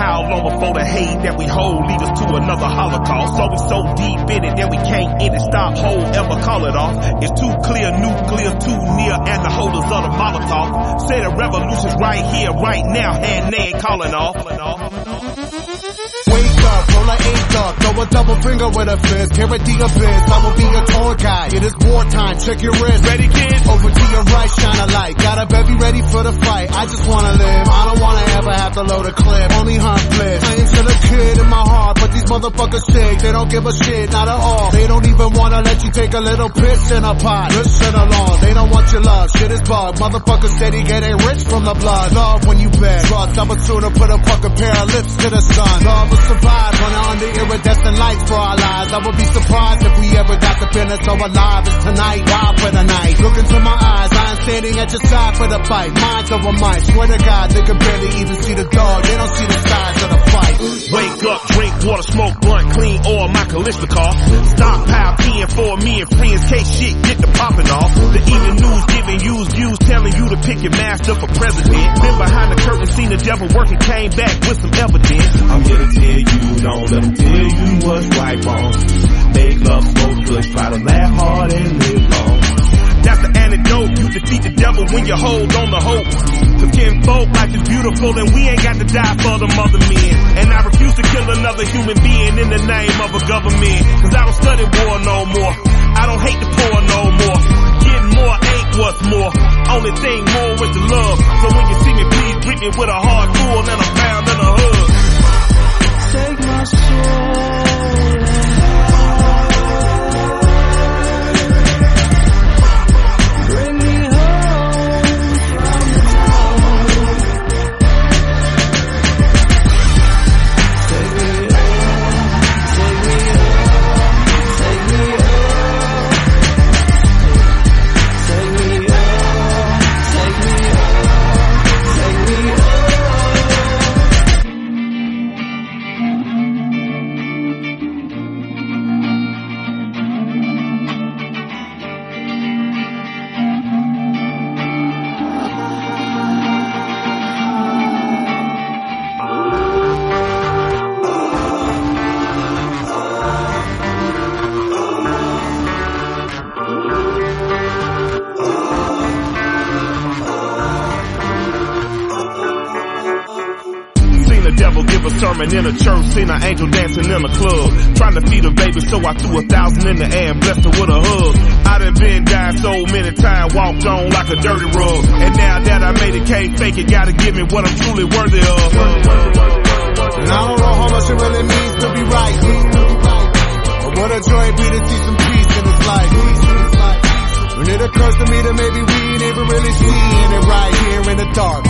How long before the hate that we hold lead us to another holocaust? So we so deep in it that we can't end it, stop, hold, ever call it off. It's too clear, nuclear, too near, and the holders of the Molotov. Say the revolution's right here, right now, and they ain't calling off. Up, throw a double finger with a fist, carrot the abyss, I will be your tour guide. It is wartime, check your wrist. Ready, kids? Over to your right, shine a light. Got a bevy ready for the fight. I just wanna live, I don't wanna ever have to load a clip. Only hunt bliss. I ain't still a kid in my heart, but these motherfuckers sick. They don't give a shit, not at all. They don't even wanna let you take a little piss in a pot. Listen along, they don't want your love. Shit is bug. Motherfuckers steady getting rich from the blood. Love when you bet. Trust, I would sooner put a fucking pair of lips to the sun. Love will survive under iridescent lights for our lives. I would be surprised if we ever got the finish so alive as tonight. Ride for the night. Look into my eyes, I am standing at your side for the fight. Minds over might. Swear to God, they can barely even see the dog. They don't see the size of the fight. Wake up, drink water, smoke blunt, clean oil, my Kalashnikov. Stockpile peeing for me and friends, case shit get the popping off. The evening news giving you views, telling you to pick your master for president. Been behind the curtain, seen the devil working, came back with some evidence. I'm to don't tell you what's right, wrong. Make love, smoke good, try to laugh hard and live long. That's the antidote. You defeat the devil when you hold on to hope. Cause kinfolk, life is beautiful and we ain't got to die for the mother men. And I refuse to kill another human being in the name of a government. Cause I don't study war no more. I don't hate the poor no more. Getting more ain't what's more. Only thing more is the love. So when you see me, please greet me with a heart full and a pound and a hug. sermon in a church, seen an angel dancing in a club. Trying to feed a baby, so I threw a thousand in the air and blessed her with a hug. I done been dying so many times, walked on like a dirty rug. And now that I made it, can't fake it, gotta give me what I'm truly worthy of. And I don't know how much it really means to be right. But what a joy it be to see some peace in this life. When it occurs to me that maybe we ain't even really seeing it right here in the dark.